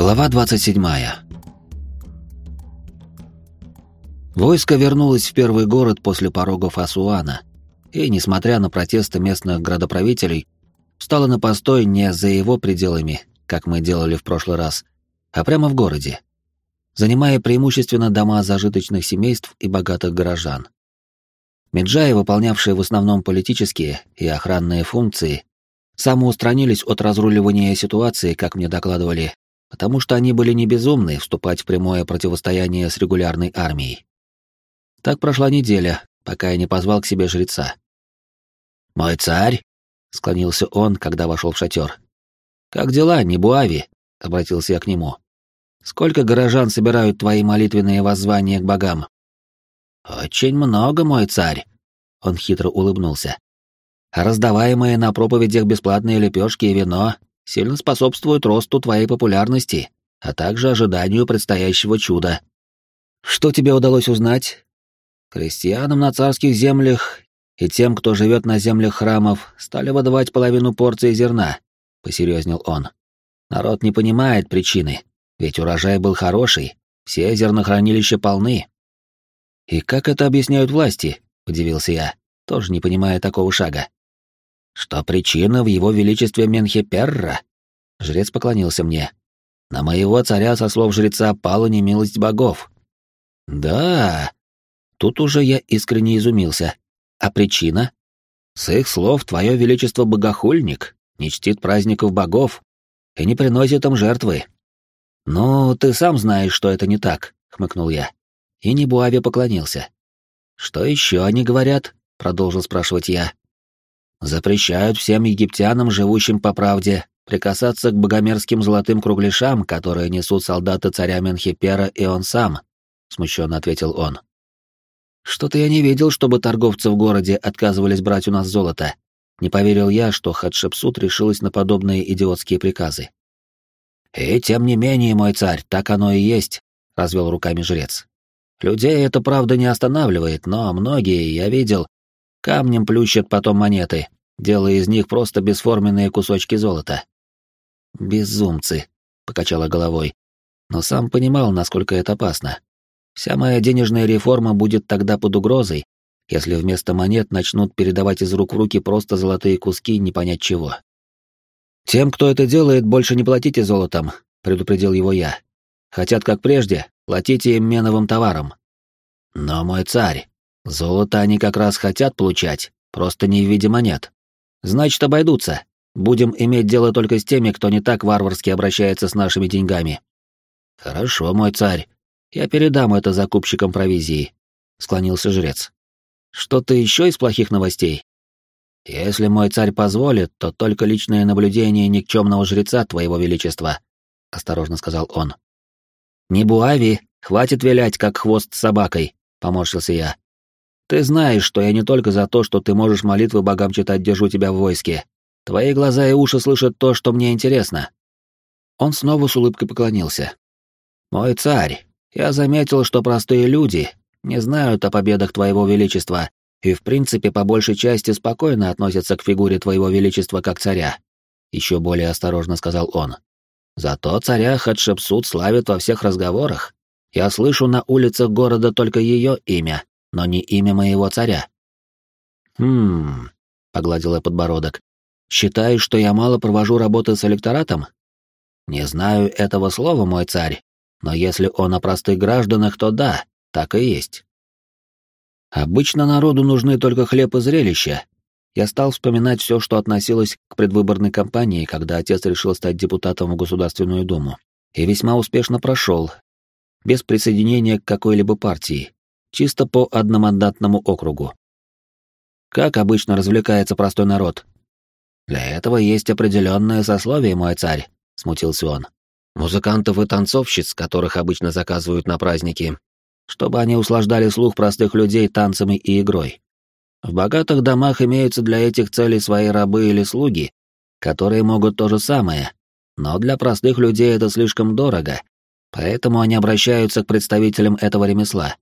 Глава 27. Войско вернулось в первый город после порогов Асуана, и, несмотря на протесты местных градоправителей, встало на постой не за его пределами, как мы делали в прошлый раз, а прямо в городе, занимая преимущественно дома зажиточных семейств и богатых горожан. Меджаи, выполнявшие в основном политические и охранные функции, самоустранились от разруливания ситуации, как мне докладывали, потому что они были не безумны вступать в прямое противостояние с регулярной армией. Так прошла неделя, пока я не позвал к себе жреца. «Мой царь!» — склонился он, когда вошел в шатер. «Как дела, Небуави?» — обратился я к нему. «Сколько горожан собирают твои молитвенные воззвания к богам?» «Очень много, мой царь!» — он хитро улыбнулся. «А раздаваемые на проповедях бесплатные лепешки и вино сильно способствуют росту твоей популярности, а также ожиданию предстоящего чуда. Что тебе удалось узнать? Крестьянам на царских землях и тем, кто живет на землях храмов, стали выдавать половину порции зерна, — посерьезнел он. Народ не понимает причины, ведь урожай был хороший, все зернохранилища полны. И как это объясняют власти? — удивился я, тоже не понимая такого шага что причина в его величестве Менхеперра. Жрец поклонился мне. На моего царя, со слов жреца, пала немилость богов. Да, тут уже я искренне изумился. А причина? С их слов, твое величество богохульник, не чтит праздников богов и не приносит им жертвы. Ну, ты сам знаешь, что это не так, хмыкнул я. И Небуаве поклонился. Что еще они говорят? продолжил спрашивать я. Запрещают всем египтянам, живущим по правде, прикасаться к богомерзким золотым кругляшам, которые несут солдаты царя Менхипера и он сам, — смущенно ответил он. Что-то я не видел, чтобы торговцы в городе отказывались брать у нас золото. Не поверил я, что Хатшепсут решилась на подобные идиотские приказы. «И тем не менее, мой царь, так оно и есть», — развел руками жрец. «Людей это, правда, не останавливает, но многие, я видел, Камнем плющат потом монеты, делая из них просто бесформенные кусочки золота. «Безумцы», — покачала головой, но сам понимал, насколько это опасно. Вся моя денежная реформа будет тогда под угрозой, если вместо монет начнут передавать из рук в руки просто золотые куски не понять чего. «Тем, кто это делает, больше не платите золотом», — предупредил его я. «Хотят, как прежде, платите им меновым товаром». «Но, мой царь, Золото они как раз хотят получать, просто не в виде монет. Значит, обойдутся. Будем иметь дело только с теми, кто не так варварски обращается с нашими деньгами. Хорошо, мой царь. Я передам это закупщикам провизии, склонился жрец. Что-то еще из плохих новостей? Если мой царь позволит, то только личное наблюдение никчемного жреца твоего величества, осторожно сказал он. Не буави, хватит вилять, как хвост собакой, поморщился я. Ты знаешь, что я не только за то, что ты можешь молитвы богам читать, держу тебя в войске. Твои глаза и уши слышат то, что мне интересно». Он снова с улыбкой поклонился. «Мой царь, я заметил, что простые люди не знают о победах твоего величества и, в принципе, по большей части спокойно относятся к фигуре твоего величества как царя», — еще более осторожно сказал он. «Зато царя Хатшепсут славят во всех разговорах. Я слышу на улицах города только ее имя, но не имя моего царя. Хм, погладил я подбородок. Считаешь, что я мало провожу работы с электоратом? Не знаю этого слова, мой царь, но если он о простых гражданах, то да, так и есть. Обычно народу нужны только хлеб и зрелища. Я стал вспоминать все, что относилось к предвыборной кампании, когда отец решил стать депутатом в Государственную Думу. И весьма успешно прошел, без присоединения к какой-либо партии, чисто по одномандатному округу. Как обычно развлекается простой народ? Для этого есть определенное сословие, мой царь, смутился он. Музыкантов и танцовщиц, которых обычно заказывают на праздники, чтобы они услаждали слух простых людей танцами и игрой. В богатых домах имеются для этих целей свои рабы или слуги, которые могут то же самое, но для простых людей это слишком дорого, поэтому они обращаются к представителям этого ремесла.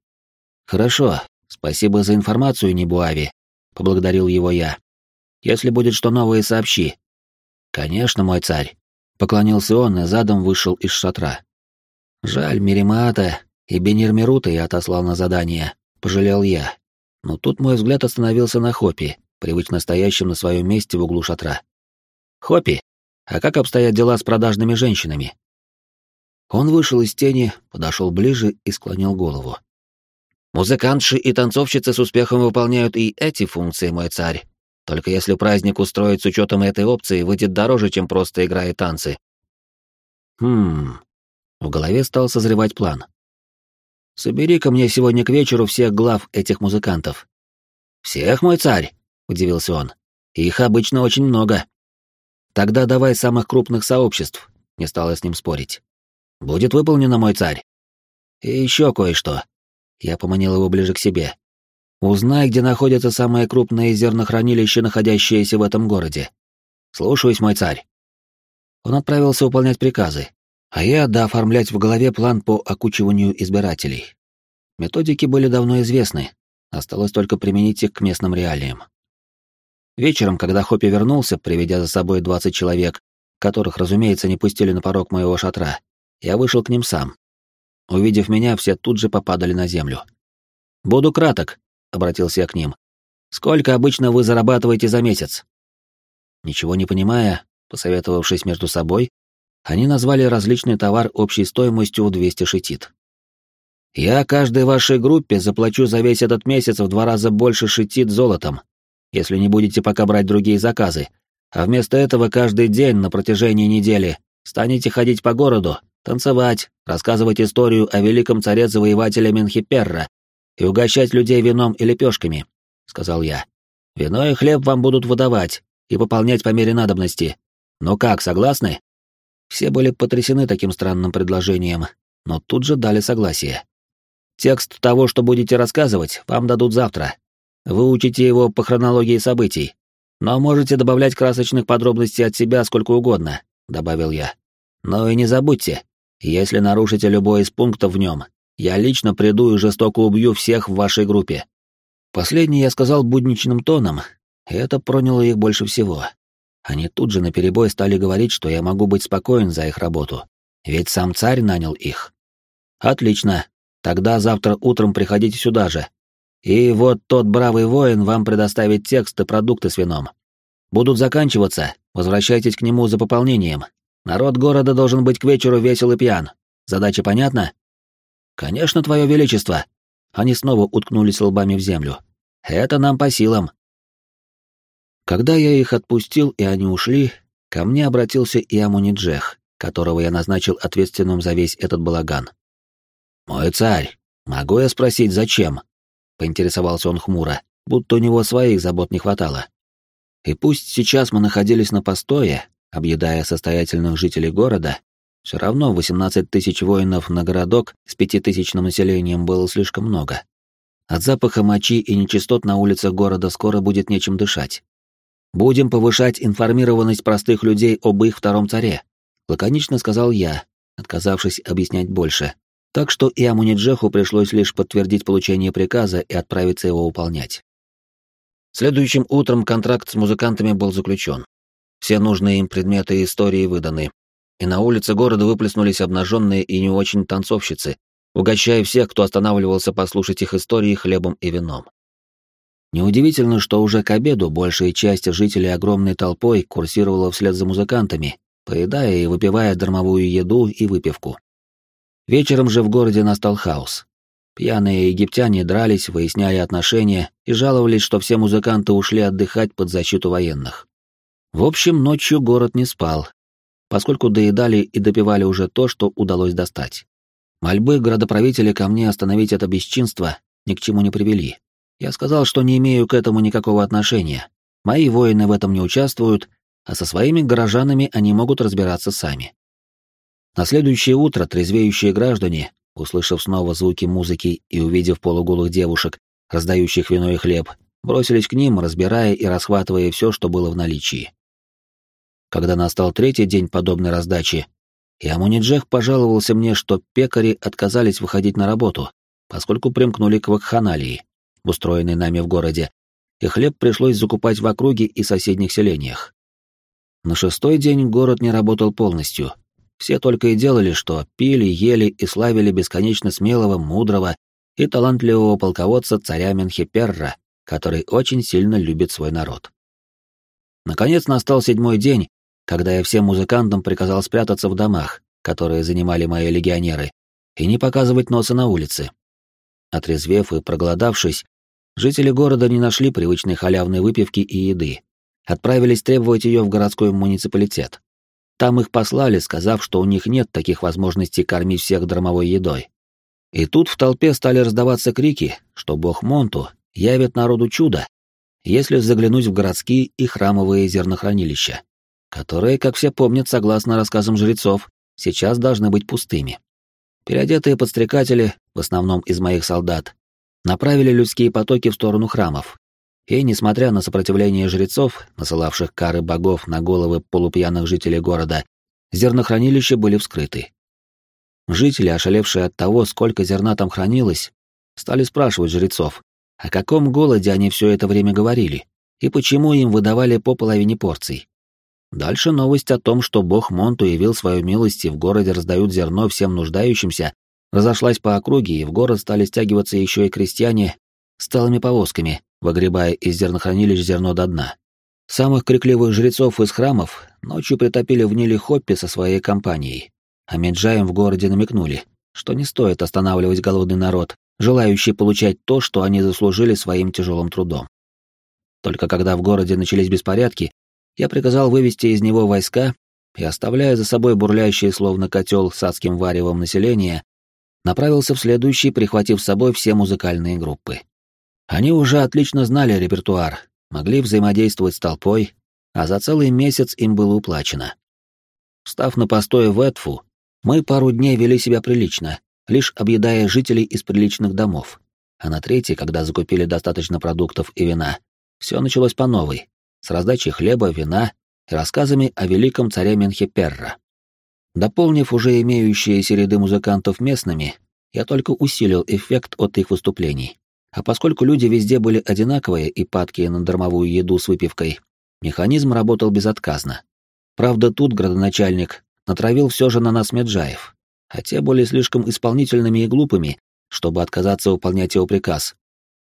«Хорошо, спасибо за информацию, Небуави», — поблагодарил его я. «Если будет что новое, сообщи». «Конечно, мой царь. Поклонился он и задом вышел из шатра. Жаль, Миримата и Бенирмирута я отослал на задание, пожалел я. Но тут мой взгляд остановился на Хопи, привычно стоящем на своем месте в углу шатра. «Хопи, а как обстоят дела с продажными женщинами?» Он вышел из тени, подошел ближе и склонил голову. «Музыкантши и танцовщицы с успехом выполняют и эти функции, мой царь. Только если праздник устроить с учетом этой опции, выйдет дороже, чем просто игра и танцы». «Хм...» В голове стал созревать план. «Собери-ка мне сегодня к вечеру всех глав этих музыкантов». «Всех, мой царь?» — удивился он. «Их обычно очень много». «Тогда давай самых крупных сообществ», — не стала с ним спорить. «Будет выполнено, мой царь». «И еще кое-что». Я поманил его ближе к себе. «Узнай, где находится самое крупное зернохранилище, находящееся в этом городе. Слушаюсь, мой царь». Он отправился выполнять приказы, а я дооформлять в голове план по окучиванию избирателей. Методики были давно известны, осталось только применить их к местным реалиям. Вечером, когда Хоппи вернулся, приведя за собой 20 человек, которых, разумеется, не пустили на порог моего шатра, я вышел к ним сам. Увидев меня, все тут же попадали на землю. «Буду краток», — обратился я к ним. «Сколько обычно вы зарабатываете за месяц?» Ничего не понимая, посоветовавшись между собой, они назвали различный товар общей стоимостью в 200 шитит. «Я каждой вашей группе заплачу за весь этот месяц в два раза больше шитит золотом, если не будете пока брать другие заказы, а вместо этого каждый день на протяжении недели станете ходить по городу, танцевать, рассказывать историю о великом царе-завоевателе Менхиперра и угощать людей вином и лепешками», — сказал я. «Вино и хлеб вам будут выдавать и пополнять по мере надобности. Ну как, согласны?» Все были потрясены таким странным предложением, но тут же дали согласие. «Текст того, что будете рассказывать, вам дадут завтра. Выучите его по хронологии событий. Но можете добавлять красочных подробностей от себя сколько угодно», — добавил я. «Но и не забудьте, если нарушите любой из пунктов в нем, я лично приду и жестоко убью всех в вашей группе». Последнее я сказал будничным тоном, и это проняло их больше всего. Они тут же наперебой стали говорить, что я могу быть спокоен за их работу, ведь сам царь нанял их. «Отлично. Тогда завтра утром приходите сюда же, и вот тот бравый воин вам предоставит текст и продукты с вином. Будут заканчиваться, возвращайтесь к нему за пополнением. Народ города должен быть к вечеру весел и пьян. Задача понятна? Конечно, твое величество. Они снова уткнулись лбами в землю. Это нам по силам. Когда я их отпустил и они ушли, ко мне обратился и Амуниджех, которого я назначил ответственным за весь этот балаган. «Мой царь, могу я спросить, зачем?» поинтересовался он хмуро, будто у него своих забот не хватало. И пусть сейчас мы находились на постое, объедая состоятельных жителей города, все равно 18 тысяч воинов на городок с пятитысячным населением было слишком много. От запаха мочи и нечистот на улицах города скоро будет нечем дышать. Будем повышать информированность простых людей об их втором царе, лаконично сказал я, отказавшись объяснять больше, так что и Амуниджеху пришлось лишь подтвердить получение приказа и отправиться его выполнять. Следующим утром контракт с музыкантами был заключен. Все нужные им предметы истории выданы, и на улице города выплеснулись обнаженные и не очень танцовщицы, угощая всех, кто останавливался послушать их истории хлебом и вином. Неудивительно, что уже к обеду большая часть жителей огромной толпой курсировала вслед за музыкантами, поедая и выпивая дармовую еду и выпивку. Вечером же в городе настал хаос. Пьяные египтяне дрались, выясняли отношения и жаловались, что все музыканты ушли отдыхать под защиту военных. В общем, ночью город не спал, поскольку доедали и допивали уже то, что удалось достать. Мольбы градоправителя ко мне остановить это бесчинство ни к чему не привели. Я сказал, что не имею к этому никакого отношения. Мои воины в этом не участвуют, а со своими горожанами они могут разбираться сами. На следующее утро трезвеющие граждане, услышав снова звуки музыки и увидев полуголых девушек, раздающих вино и хлеб, бросились к ним, разбирая и расхватывая все, что было в наличии. Когда настал третий день подобной раздачи, Ямуниджех пожаловался мне, что пекари отказались выходить на работу, поскольку примкнули к вакханалии, устроенной нами в городе, и хлеб пришлось закупать в округе и соседних селениях. На шестой день город не работал полностью. Все только и делали, что пили, ели и славили бесконечно смелого, мудрого и талантливого полководца царя Менхиперра, который очень сильно любит свой народ. Наконец настал седьмой день, когда я всем музыкантам приказал спрятаться в домах, которые занимали мои легионеры, и не показывать носа на улице. Отрезвев и проголодавшись, жители города не нашли привычной халявной выпивки и еды. Отправились требовать ее в городской муниципалитет. Там их послали, сказав, что у них нет таких возможностей кормить всех дромовой едой. И тут в толпе стали раздаваться крики, что бог Монту явит народу чудо, если заглянуть в городские и храмовые зернохранилища, которые, как все помнят, согласно рассказам жрецов, сейчас должны быть пустыми. Переодетые подстрекатели, в основном из моих солдат, направили людские потоки в сторону храмов. И, несмотря на сопротивление жрецов, насылавших кары богов на головы полупьяных жителей города, зернохранилища были вскрыты. Жители, ошалевшие от того, сколько зерна там хранилось, стали спрашивать жрецов, о каком голоде они все это время говорили, и почему им выдавали по половине порций. Дальше новость о том, что бог Монту явил свою милость и в городе раздают зерно всем нуждающимся, разошлась по округе, и в город стали стягиваться еще и крестьяне с целыми повозками, выгребая из зернохранилищ зерно до дна. Самых крикливых жрецов из храмов ночью притопили в Ниле Хоппи со своей компанией, а Меджаем в городе намекнули, что не стоит останавливать голодный народ, желающий получать то, что они заслужили своим тяжелым трудом. Только когда в городе начались беспорядки, я приказал вывести из него войска и, оставляя за собой бурлящий словно котел с адским варевом населения, направился в следующий, прихватив с собой все музыкальные группы. Они уже отлично знали репертуар, могли взаимодействовать с толпой, а за целый месяц им было уплачено. Встав на постой в Эдфу, мы пару дней вели себя прилично, лишь объедая жителей из приличных домов. А на третий, когда закупили достаточно продуктов и вина, все началось по новой, с раздачей хлеба, вина и рассказами о великом царе Менхеперра. Дополнив уже имеющиеся ряды музыкантов местными, я только усилил эффект от их выступлений. А поскольку люди везде были одинаковые и падкие на дармовую еду с выпивкой, механизм работал безотказно. Правда, тут градоначальник натравил все же на нас Меджаев, а те были слишком исполнительными и глупыми, чтобы отказаться выполнять его приказ.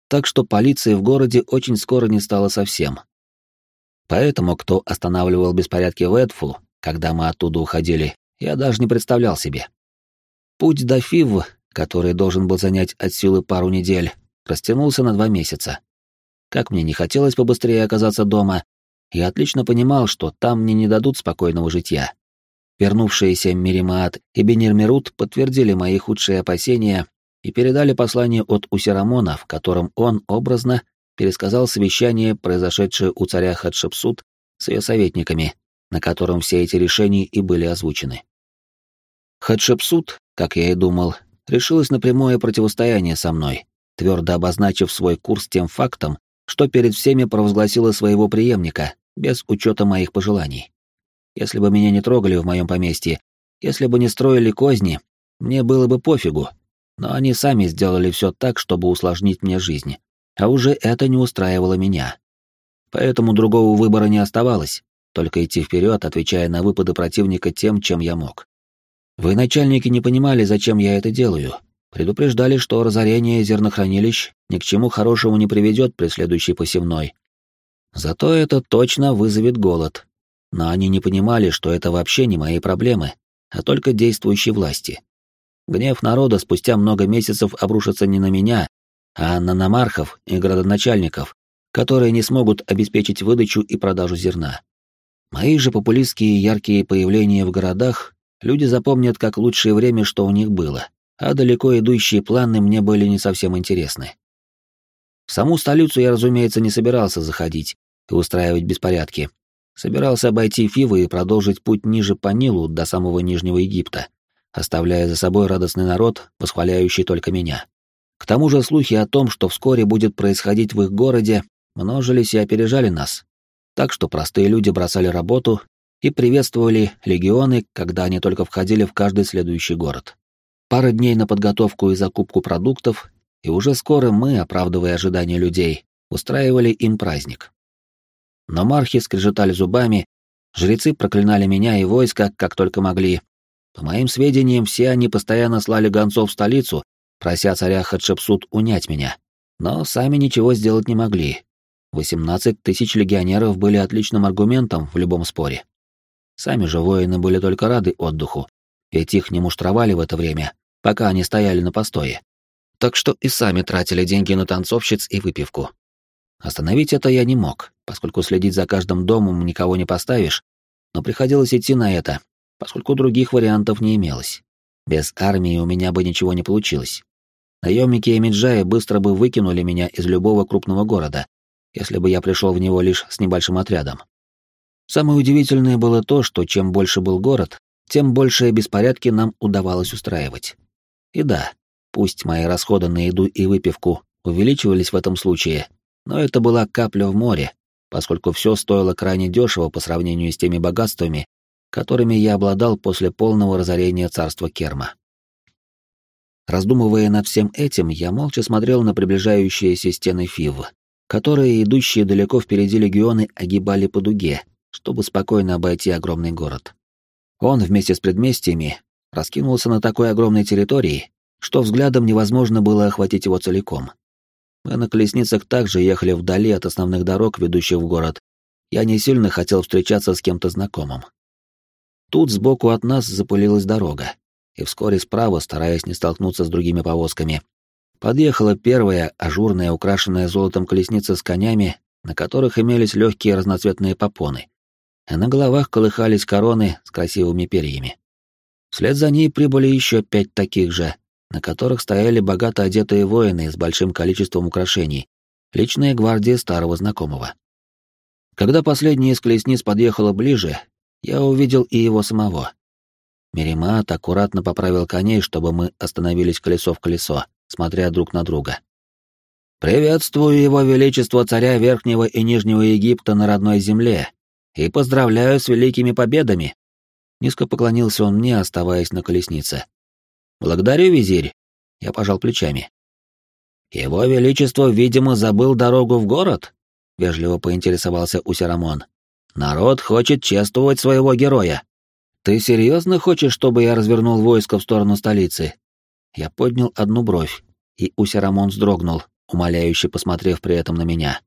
Так что полиции в городе очень скоро не стало совсем. Поэтому, кто останавливал беспорядки в Эдфу, когда мы оттуда уходили, я даже не представлял себе. Путь до Фив, который должен был занять от силы пару недель, растянулся на два месяца. Как мне не хотелось побыстрее оказаться дома, я отлично понимал, что там мне не дадут спокойного житья. Вернувшиеся Миримаат и Бенирмерут подтвердили мои худшие опасения и передали послание от Усерамона, в котором он, образно, пересказал совещание, произошедшее у царя Хатшепсут с ее советниками, на котором все эти решения и были озвучены. Хатшепсут, как я и думал, решилась на прямое противостояние со мной, твердо обозначив свой курс тем фактом, что перед всеми провозгласила своего преемника, без учета моих пожеланий. Если бы меня не трогали в моем поместье, если бы не строили козни, мне было бы пофигу. Но они сами сделали все так, чтобы усложнить мне жизнь. А уже это не устраивало меня. Поэтому другого выбора не оставалось, только идти вперед, отвечая на выпады противника тем, чем я мог. Вы, начальники, не понимали, зачем я это делаю. Предупреждали, что разорение зернохранилищ ни к чему хорошему не приведет при следующей посевной. Зато это точно вызовет голод, но они не понимали, что это вообще не мои проблемы, а только действующей власти. Гнев народа спустя много месяцев обрушится не на меня, а на намархов и градоначальников, которые не смогут обеспечить выдачу и продажу зерна. Мои же популистские яркие появления в городах люди запомнят как лучшее время, что у них было, а далеко идущие планы мне были не совсем интересны. В саму столицу я, разумеется, не собирался заходить и устраивать беспорядки, собирался обойти Фивы и продолжить путь ниже по Нилу до самого Нижнего Египта, оставляя за собой радостный народ, восхваляющий только меня. К тому же слухи о том, что вскоре будет происходить в их городе, множились и опережали нас. Так что простые люди бросали работу и приветствовали легионы, когда они только входили в каждый следующий город. Пара дней на подготовку и закупку продуктов, и уже скоро мы, оправдывая ожидания людей, устраивали им праздник. Но мархи скрежетали зубами, Жрецы проклинали меня и войско, как только могли. По моим сведениям, все они постоянно слали гонцов в столицу, прося царя Хатшепсут унять меня. Но сами ничего сделать не могли. 18 тысяч легионеров были отличным аргументом в любом споре. Сами же воины были только рады отдыху, ведь их не муштровали в это время, пока они стояли на постое. Так что и сами тратили деньги на танцовщиц и выпивку. Остановить это я не мог, поскольку следить за каждым домом никого не поставишь, но приходилось идти на это, поскольку других вариантов не имелось. Без армии у меня бы ничего не получилось. Наемники и Меджаи быстро бы выкинули меня из любого крупного города, если бы я пришел в него лишь с небольшим отрядом. Самое удивительное было то, что чем больше был город, тем большие беспорядки нам удавалось устраивать. И да, пусть мои расходы на еду и выпивку увеличивались в этом случае, но это была капля в море, поскольку все стоило крайне дешево по сравнению с теми богатствами, которыми я обладал после полного разорения царства Керма. Раздумывая над всем этим, я молча смотрел на приближающиеся стены Фив, которые, идущие далеко впереди легионы, огибали по дуге, чтобы спокойно обойти огромный город. Он вместе с предместьями раскинулся на такой огромной территории, что взглядом невозможно было охватить его целиком. Мы на колесницах также ехали вдали от основных дорог, ведущих в город. Я не сильно хотел встречаться с кем-то знакомым. Тут сбоку от нас запылилась дорога, и вскоре справа, стараясь не столкнуться с другими повозками, подъехала первая ажурная, украшенная золотом колесница с конями, на которых имелись легкие разноцветные попоны, а на головах колыхались короны с красивыми перьями. Вслед за ней прибыли еще пять таких же, на которых стояли богато одетые воины с большим количеством украшений, личная гвардия старого знакомого. Когда последняя из колесниц подъехала ближе, я увидел и его самого. Меримат аккуратно поправил коней, чтобы мы остановились колесо в колесо, смотря друг на друга. «Приветствую его величество царя Верхнего и Нижнего Египта на родной земле и поздравляю с великими победами!» Низко поклонился он мне, оставаясь на колеснице. «Благодарю, визирь!» Я пожал плечами. «Его Величество, видимо, забыл дорогу в город?» — вежливо поинтересовался Усерамон. «Народ хочет чествовать своего героя. Ты серьезно хочешь, чтобы я развернул войско в сторону столицы?» Я поднял одну бровь, и Усерамон вздрогнул, умоляюще посмотрев при этом на меня.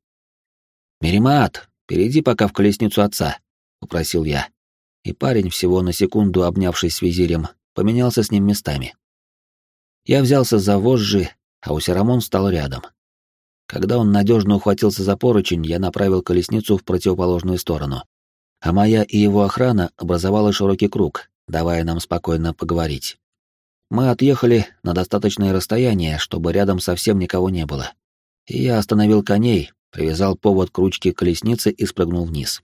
«Меримаат, перейди пока в колесницу отца», — попросил я. И парень, всего на секунду обнявшись с визирем, поменялся с ним местами. Я взялся за вожжи, а Усерамон стал рядом. Когда он надежно ухватился за поручень, я направил колесницу в противоположную сторону. А моя и его охрана образовала широкий круг, давая нам спокойно поговорить. Мы отъехали на достаточное расстояние, чтобы рядом совсем никого не было. И я остановил коней, привязал повод к ручке колесницы и спрыгнул вниз.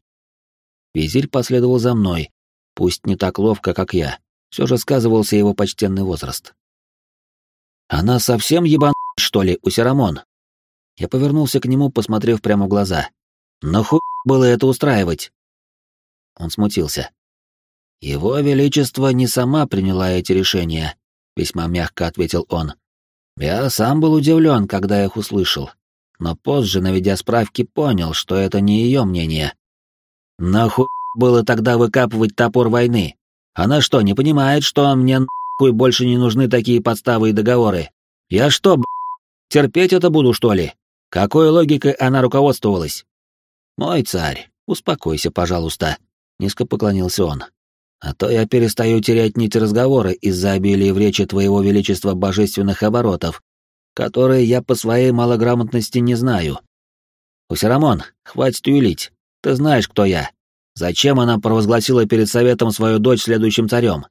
Визирь последовал за мной, пусть не так ловко, как я, все же сказывался его почтенный возраст. «Она совсем ебан, что ли, у Серамон?» Я повернулся к нему, посмотрев прямо в глаза. «Но хуй было это устраивать?» Он смутился. «Его Величество не сама приняла эти решения», — весьма мягко ответил он. «Я сам был удивлен, когда их услышал, но позже, наведя справки, понял, что это не ее мнение. Нахуй было тогда выкапывать топор войны? Она что, не понимает, что мне нахуй больше не нужны такие подставы и договоры? Я что, б***, терпеть это буду, что ли? Какой логикой она руководствовалась? Мой царь, успокойся, пожалуйста, низко поклонился он. А то я перестаю терять нить разговора из-за обилия в речи твоего величества божественных оборотов, которые я по своей малограмотности не знаю. Усерамон, хватит юлить. Ты знаешь, кто я. Зачем она провозгласила перед советом свою дочь следующим царем?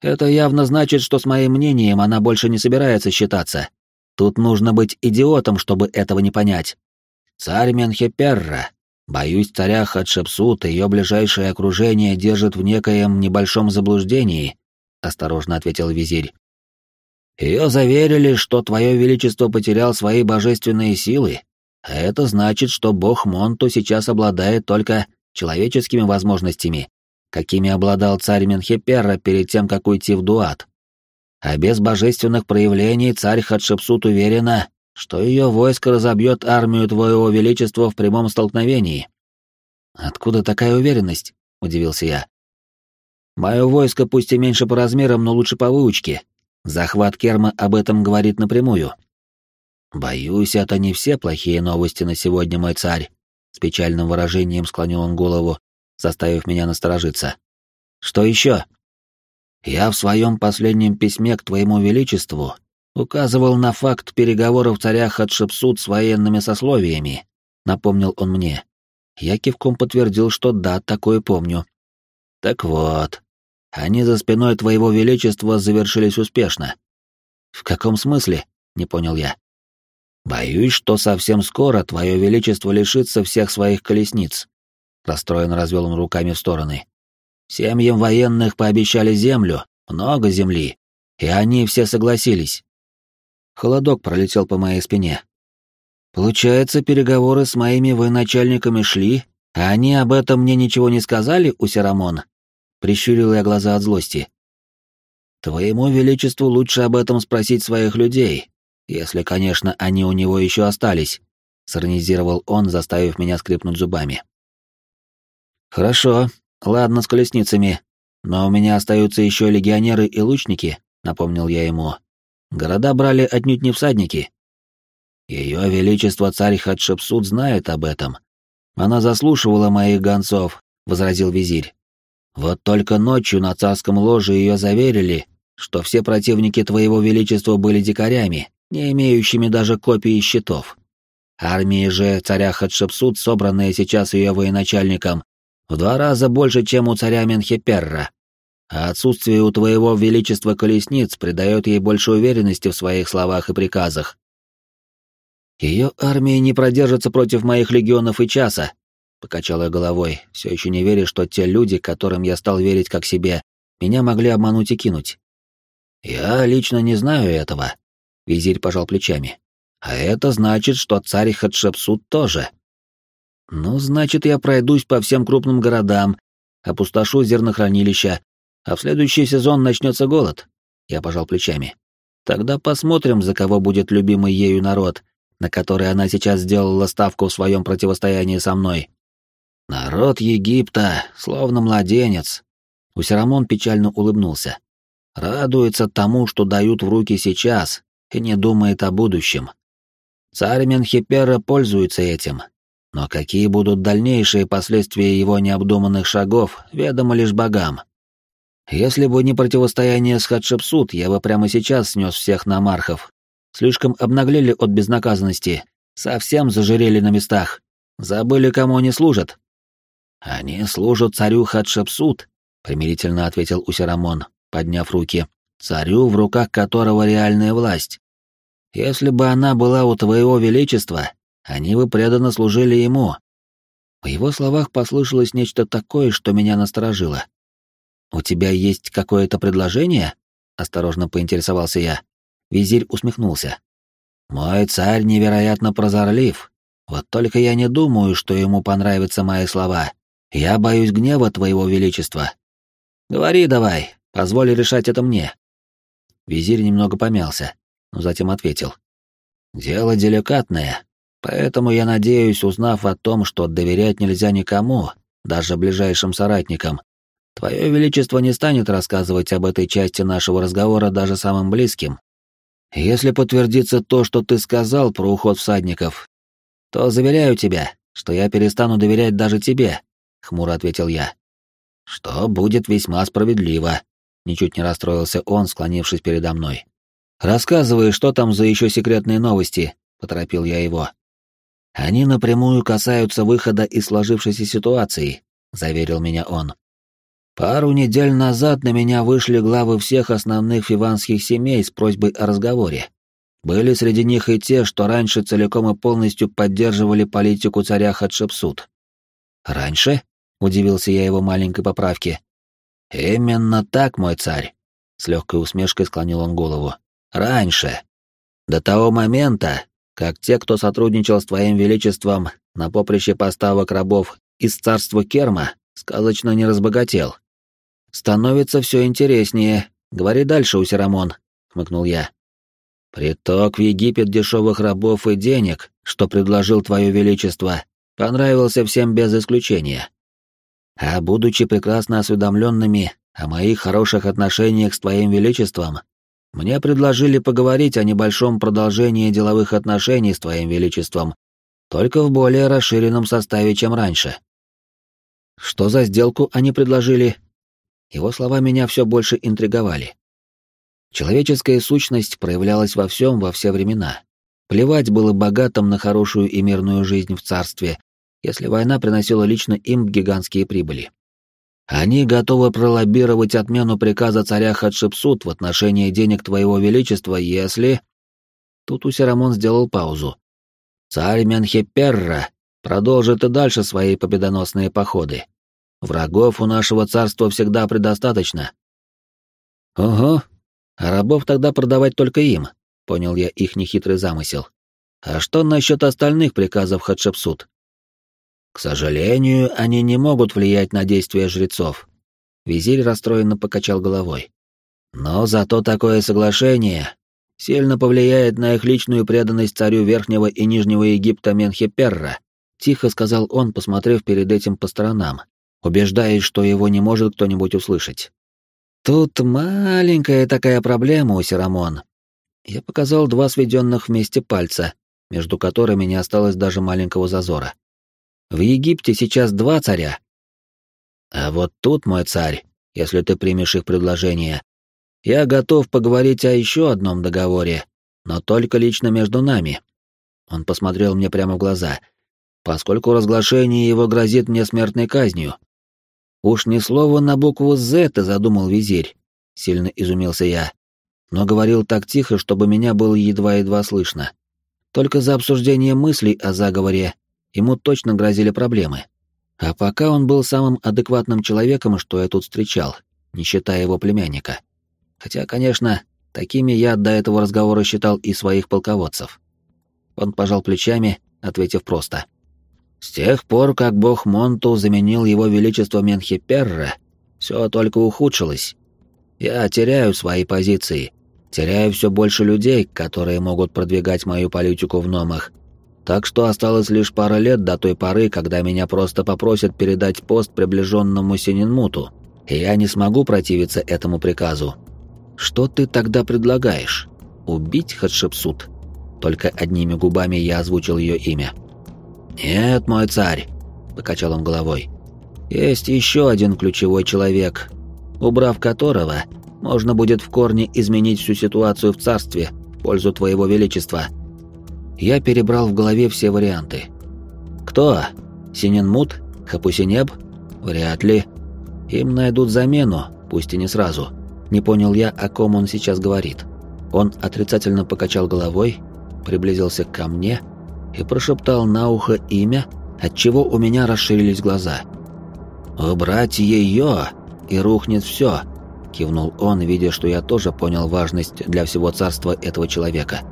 Это явно значит, что с моим мнением она больше не собирается считаться. Тут нужно быть идиотом, чтобы этого не понять. Царь Менхеперра. Боюсь, царя Хатшепсут и ее ближайшее окружение держит в некоем небольшом заблуждении, осторожно ответил визирь. Ее заверили, что твое величество потерял свои божественные силы, а это значит, что бог Монту сейчас обладает только человеческими возможностями, какими обладал царь Менхеперра перед тем, как уйти в Дуат. А без божественных проявлений царь Хатшепсут уверена, что ее войско разобьет армию твоего величества в прямом столкновении. Откуда такая уверенность? — удивился я. «Мое войско пусть и меньше по размерам, но лучше по выучке. Захват Керма об этом говорит напрямую». «Боюсь, это не все плохие новости на сегодня, мой царь», — с печальным выражением склонил он голову, заставив меня насторожиться. «Что еще?» «Я в своем последнем письме к твоему величеству указывал на факт переговоров царя Хатшепсут с военными сословиями», — напомнил он мне. Я кивком подтвердил, что да, такое помню. «Так вот, они за спиной твоего величества завершились успешно». «В каком смысле?» — не понял я. «Боюсь, что совсем скоро твое величество лишится всех своих колесниц», — расстроенно развел он руками в стороны. «Семьям военных пообещали землю, много земли, и они все согласились. Холодок пролетел по моей спине. Получается, переговоры с моими военачальниками шли, а они об этом мне ничего не сказали, у Серамон? Прищурил я глаза от злости. Твоему величеству лучше об этом спросить своих людей, если, конечно, они у него еще остались, сиронизировал он, заставив меня скрипнуть зубами. Хорошо, ладно с колесницами, но у меня остаются еще легионеры и лучники, напомнил я ему, Города брали отнюдь не всадники. Ее Величество царь Хатшепсут знает об этом. Она заслушивала моих гонцов, возразил визирь. Вот только ночью на царском ложе ее заверили, что все противники твоего величества были дикарями, не имеющими даже копий щитов. Армии же царя Хатшепсут, собранные сейчас ее военачальником, в два раза больше, чем у царя Менхеперра а отсутствие у твоего величества колесниц придает ей больше уверенности в своих словах и приказах. Ее армия не продержится против моих легионов и часа, покачал я головой, все еще не веря, что те люди, которым я стал верить как себе, меня могли обмануть и кинуть. Я лично не знаю этого, визирь пожал плечами. А это значит, что царь Хатшепсут тоже. Ну, значит, я пройдусь по всем крупным городам, опустошу зернохранилища, а в следующий сезон начнется голод. Я пожал плечами. Тогда посмотрим, за кого будет любимый ею народ, на который она сейчас сделала ставку в своем противостоянии со мной. Народ Египта, словно младенец. Усерамон печально улыбнулся. Радуется тому, что дают в руки сейчас, и не думает о будущем. Царь Менхипера пользуется этим, но какие будут дальнейшие последствия его необдуманных шагов, ведомо лишь богам. Если бы не противостояние с Хатшепсут, я бы прямо сейчас снес всех на Мархов. Слишком обнаглели от безнаказанности, совсем зажирели на местах. Забыли, кому они служат. Они служат царю Хатшепсут, примирительно ответил Усерамон, подняв руки. Царю, в руках которого реальная власть. Если бы она была у твоего величества, они бы преданно служили ему. В его словах послышалось нечто такое, что меня насторожило. «У тебя есть какое-то предложение?» — осторожно поинтересовался я. Визирь усмехнулся. «Мой царь невероятно прозорлив. Вот только я не думаю, что ему понравятся мои слова. Я боюсь гнева твоего величества. Говори давай, позволь решать это мне». Визирь немного помялся, но затем ответил. «Дело деликатное, поэтому я надеюсь, узнав о том, что доверять нельзя никому, даже ближайшим соратникам, Твое Величество не станет рассказывать об этой части нашего разговора даже самым близким. Если подтвердится то, что ты сказал про уход всадников, то заверяю тебя, что я перестану доверять даже тебе, — хмуро ответил я. Что будет весьма справедливо. Ничуть не расстроился он, склонившись передо мной. «Рассказывай, что там за еще секретные новости», — поторопил я его. «Они напрямую касаются выхода из сложившейся ситуации», — заверил меня он. Пару недель назад на меня вышли главы всех основных фиванских семей с просьбой о разговоре. Были среди них и те, что раньше целиком и полностью поддерживали политику царя Хатшепсут. «Раньше?» — удивился я его маленькой поправке. «Именно так, мой царь», — с легкой усмешкой склонил он голову. «Раньше. До того момента, как те, кто сотрудничал с твоим величеством на поприще поставок рабов из царства Керма, сказочно не разбогател. Становится все интереснее. Говори дальше, Усерамон, хмыкнул я. Приток в Египет дешевых рабов и денег, что предложил твое величество, понравился всем без исключения. А будучи прекрасно осведомленными о моих хороших отношениях с Твоим Величеством, мне предложили поговорить о небольшом продолжении деловых отношений с Твоим Величеством, только в более расширенном составе, чем раньше. Что за сделку они предложили? Его слова меня все больше интриговали. Человеческая сущность проявлялась во всем во все времена. Плевать было богатым на хорошую и мирную жизнь в царстве, если война приносила лично им гигантские прибыли. Они готовы пролоббировать отмену приказа царя Хатшепсут в отношении денег твоего величества, если...» Тут Усерамон сделал паузу. «Царь Менхеперра продолжит и дальше свои победоносные походы. Врагов у нашего царства всегда предостаточно». «Ого, а рабов тогда продавать только им», — понял я их нехитрый замысел. «А что насчет остальных приказов Хатшепсут?» К сожалению, они не могут влиять на действия жрецов. Визирь расстроенно покачал головой. Но зато такое соглашение сильно повлияет на их личную преданность царю Верхнего и Нижнего Египта Менхеперра, тихо сказал он, посмотрев перед этим по сторонам, убеждаясь, что его не может кто-нибудь услышать. Тут маленькая такая проблема у Серамон. Я показал два сведенных вместе пальца, между которыми не осталось даже маленького зазора. В Египте сейчас два царя. А вот тут, мой царь, если ты примешь их предложение, я готов поговорить о еще одном договоре, но только лично между нами. Он посмотрел мне прямо в глаза, поскольку разглашение его грозит мне смертной казнью. Уж ни слова на букву «З» ты задумал, визирь, сильно изумился я, но говорил так тихо, чтобы меня было едва-едва слышно. Только за обсуждение мыслей о заговоре ему точно грозили проблемы. А пока он был самым адекватным человеком, что я тут встречал, не считая его племянника. Хотя, конечно, такими я до этого разговора считал и своих полководцев. Он пожал плечами, ответив просто. «С тех пор, как бог Монту заменил его величество Менхиперра, все только ухудшилось. Я теряю свои позиции, теряю все больше людей, которые могут продвигать мою политику в Номах, так что осталось лишь пара лет до той поры, когда меня просто попросят передать пост приближенному Сининмуту, и я не смогу противиться этому приказу. Что ты тогда предлагаешь? Убить Хатшепсут? Только одними губами я озвучил ее имя. «Нет, мой царь», — покачал он головой. «Есть еще один ключевой человек, убрав которого, можно будет в корне изменить всю ситуацию в царстве в пользу твоего величества». Я перебрал в голове все варианты. Кто? Синенмут? Хапусинеб? Вряд ли. Им найдут замену, пусть и не сразу. Не понял я, о ком он сейчас говорит. Он отрицательно покачал головой, приблизился ко мне и прошептал на ухо имя, от чего у меня расширились глаза. «Убрать ее, и рухнет все», — кивнул он, видя, что я тоже понял важность для всего царства этого человека.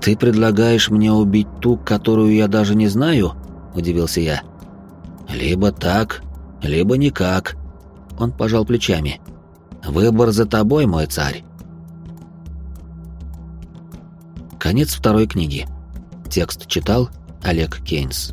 «Ты предлагаешь мне убить ту, которую я даже не знаю?» – удивился я. «Либо так, либо никак». Он пожал плечами. «Выбор за тобой, мой царь». Конец второй книги. Текст читал Олег Кейнс.